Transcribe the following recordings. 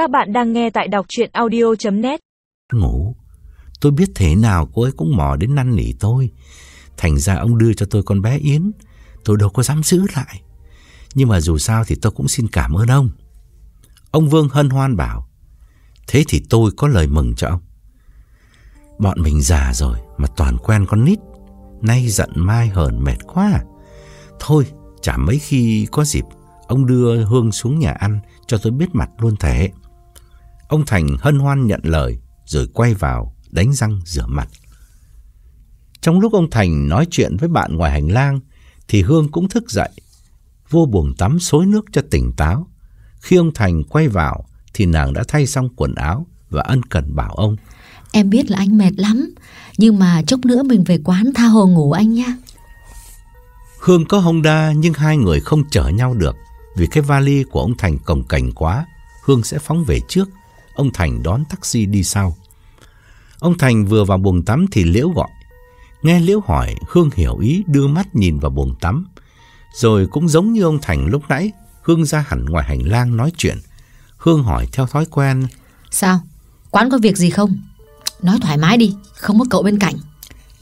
Các bạn đang nghe tại đọc chuyện audio.net Ngủ, tôi biết thế nào cô ấy cũng mò đến năn nỉ tôi. Thành ra ông đưa cho tôi con bé Yến, tôi đâu có dám giữ lại. Nhưng mà dù sao thì tôi cũng xin cảm ơn ông. Ông Vương hân hoan bảo, thế thì tôi có lời mừng cho ông. Bọn mình già rồi mà toàn quen con nít, nay giận mai hờn mệt quá. Thôi, chả mấy khi có dịp, ông đưa Hương xuống nhà ăn cho tôi biết mặt luôn thể. Ông Thành hân hoan nhận lời rồi quay vào đánh răng rửa mặt. Trong lúc ông Thành nói chuyện với bạn ngoài hành lang thì Hương cũng thức dậy, vô buồng tắm xối nước cho tỉnh táo. Khi ông Thành quay vào thì nàng đã thay xong quần áo và ân cần bảo ông. Em biết là anh mệt lắm, nhưng mà chốc nữa mình về quán tha hồ ngủ anh nha. Hương có Honda nhưng hai người không chở nhau được vì cái vali của ông Thành cồng cành quá. Hương sẽ phóng về trước, ông Thành đón taxi đi sau. Ông Thành vừa vào buồng tắm thì Liễu gọi. Nghe Liễu hỏi, Hương hiểu ý đưa mắt nhìn vào buồng tắm. Rồi cũng giống như ông Thành lúc nãy, Hương ra hẳn ngoài hành lang nói chuyện. Hương hỏi theo thói quen. Sao? Quán có việc gì không? Nói thoải mái đi, không có cậu bên cạnh.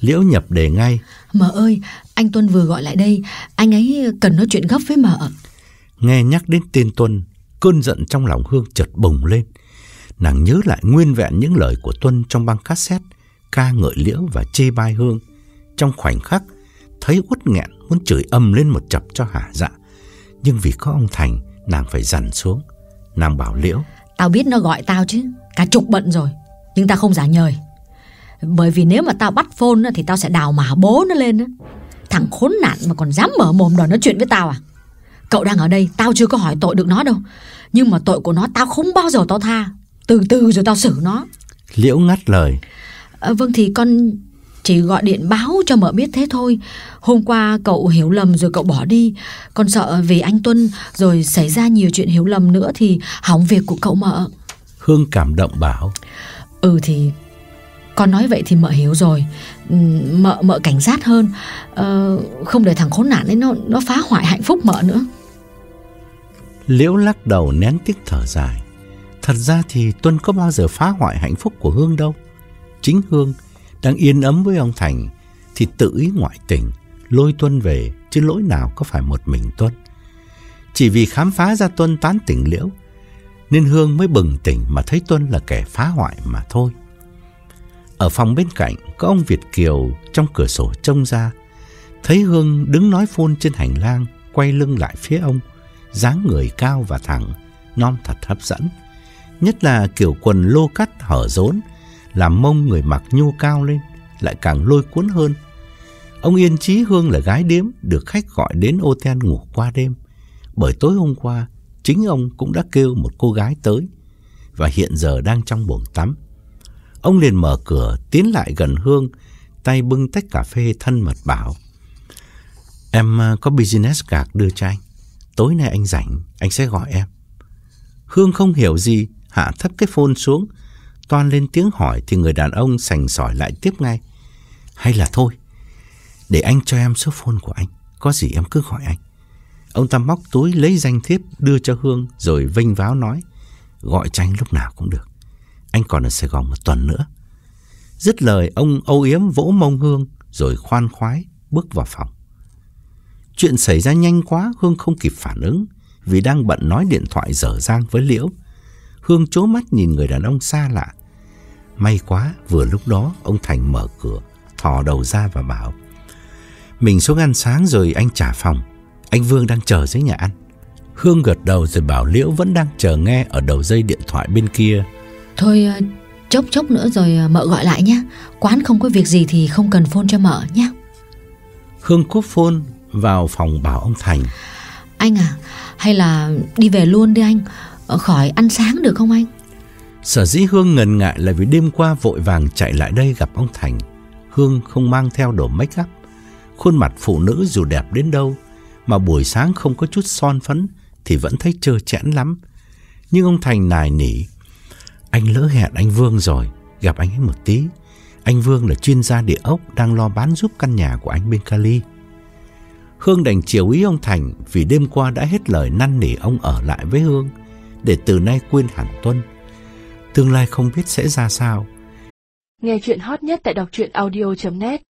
Liễu nhập đề ngay. Mợ ơi, anh Tuân vừa gọi lại đây, anh ấy cần nói chuyện gấp với mợ. Nghe nhắc đến tên Tuân, cơn giận trong lòng Hương chợt bùng lên. Nàng nhớ lại nguyên vẹn những lời của Tuân trong băng cassette, ca ngợi Liễu và chê bai Hương. Trong khoảnh khắc, thấy uất nghẹn muốn chửi âm lên một chập cho hả dạ. Nhưng vì có ông Thành, nàng phải dằn xuống. Nàng bảo Liễu. Tao biết nó gọi tao chứ, cả chục bận rồi, nhưng tao không giả nhời. Bởi vì nếu mà tao bắt phone thì tao sẽ đào mả bố nó lên. Thằng khốn nạn mà còn dám mở mồm đòi nói chuyện với tao à? Cậu đang ở đây, tao chưa có hỏi tội được nó đâu. Nhưng mà tội của nó tao không bao giờ tao tha. Từ từ rồi tao xử nó. Liễu ngắt lời. À, vâng thì con chỉ gọi điện báo cho mợ biết thế thôi. Hôm qua cậu hiểu lầm rồi cậu bỏ đi. Con sợ vì anh Tuân rồi xảy ra nhiều chuyện hiểu lầm nữa thì hỏng việc của cậu mợ. Hương cảm động bảo. Ừ thì con nói vậy thì mợ hiểu rồi Mợ mợ cảnh giác hơn ờ, Không để thằng khốn nạn ấy nó, nó phá hoại hạnh phúc mợ nữa Liễu lắc đầu nén tiếc thở dài Thật ra thì Tuân có bao giờ phá hoại hạnh phúc của Hương đâu Chính Hương đang yên ấm với ông Thành Thì tự ý ngoại tình Lôi Tuân về Chứ lỗi nào có phải một mình Tuân Chỉ vì khám phá ra Tuân tán tỉnh Liễu Nên Hương mới bừng tỉnh mà thấy Tuân là kẻ phá hoại mà thôi ở phòng bên cạnh có ông Việt Kiều trong cửa sổ trông ra. Thấy Hương đứng nói phôn trên hành lang, quay lưng lại phía ông, dáng người cao và thẳng, non thật hấp dẫn. Nhất là kiểu quần lô cắt hở rốn, làm mông người mặc nhô cao lên, lại càng lôi cuốn hơn. Ông yên chí Hương là gái điếm, được khách gọi đến ô ngủ qua đêm. Bởi tối hôm qua, chính ông cũng đã kêu một cô gái tới, và hiện giờ đang trong buồng tắm. Ông liền mở cửa, tiến lại gần Hương, tay bưng tách cà phê thân mật bảo. Em à, có business card đưa cho anh. Tối nay anh rảnh, anh sẽ gọi em. Hương không hiểu gì, hạ thấp cái phone xuống. Toan lên tiếng hỏi thì người đàn ông sành sỏi lại tiếp ngay. Hay là thôi, để anh cho em số phone của anh. Có gì em cứ gọi anh. Ông ta móc túi lấy danh thiếp đưa cho Hương rồi vinh váo nói. Gọi cho anh lúc nào cũng được anh còn ở Sài Gòn một tuần nữa. Dứt lời, ông âu yếm vỗ mông Hương, rồi khoan khoái bước vào phòng. Chuyện xảy ra nhanh quá, Hương không kịp phản ứng, vì đang bận nói điện thoại dở dang với Liễu. Hương chố mắt nhìn người đàn ông xa lạ. May quá, vừa lúc đó, ông Thành mở cửa, thò đầu ra và bảo. Mình xuống ăn sáng rồi anh trả phòng, anh Vương đang chờ dưới nhà ăn. Hương gật đầu rồi bảo Liễu vẫn đang chờ nghe ở đầu dây điện thoại bên kia. Thôi ờ, chốc chốc nữa rồi ờ, mợ gọi lại nhé Quán không có việc gì thì không cần phone cho mợ nhé Hương cúp phone vào phòng bảo ông Thành Anh à Hay là đi về luôn đi anh Khỏi ăn sáng được không anh Sở dĩ Hương ngần ngại là vì đêm qua vội vàng chạy lại đây gặp ông Thành Hương không mang theo đồ make up Khuôn mặt phụ nữ dù đẹp đến đâu Mà buổi sáng không có chút son phấn Thì vẫn thấy trơ trẽn lắm Nhưng ông Thành nài nỉ anh lỡ hẹn anh Vương rồi, gặp anh ấy một tí. Anh Vương là chuyên gia địa ốc đang lo bán giúp căn nhà của anh bên Cali. Hương đành chiều ý ông Thành vì đêm qua đã hết lời năn nỉ ông ở lại với Hương để từ nay quên hẳn Tuân. Tương lai không biết sẽ ra sao. Nghe chuyện hot nhất tại đọc truyện audio.net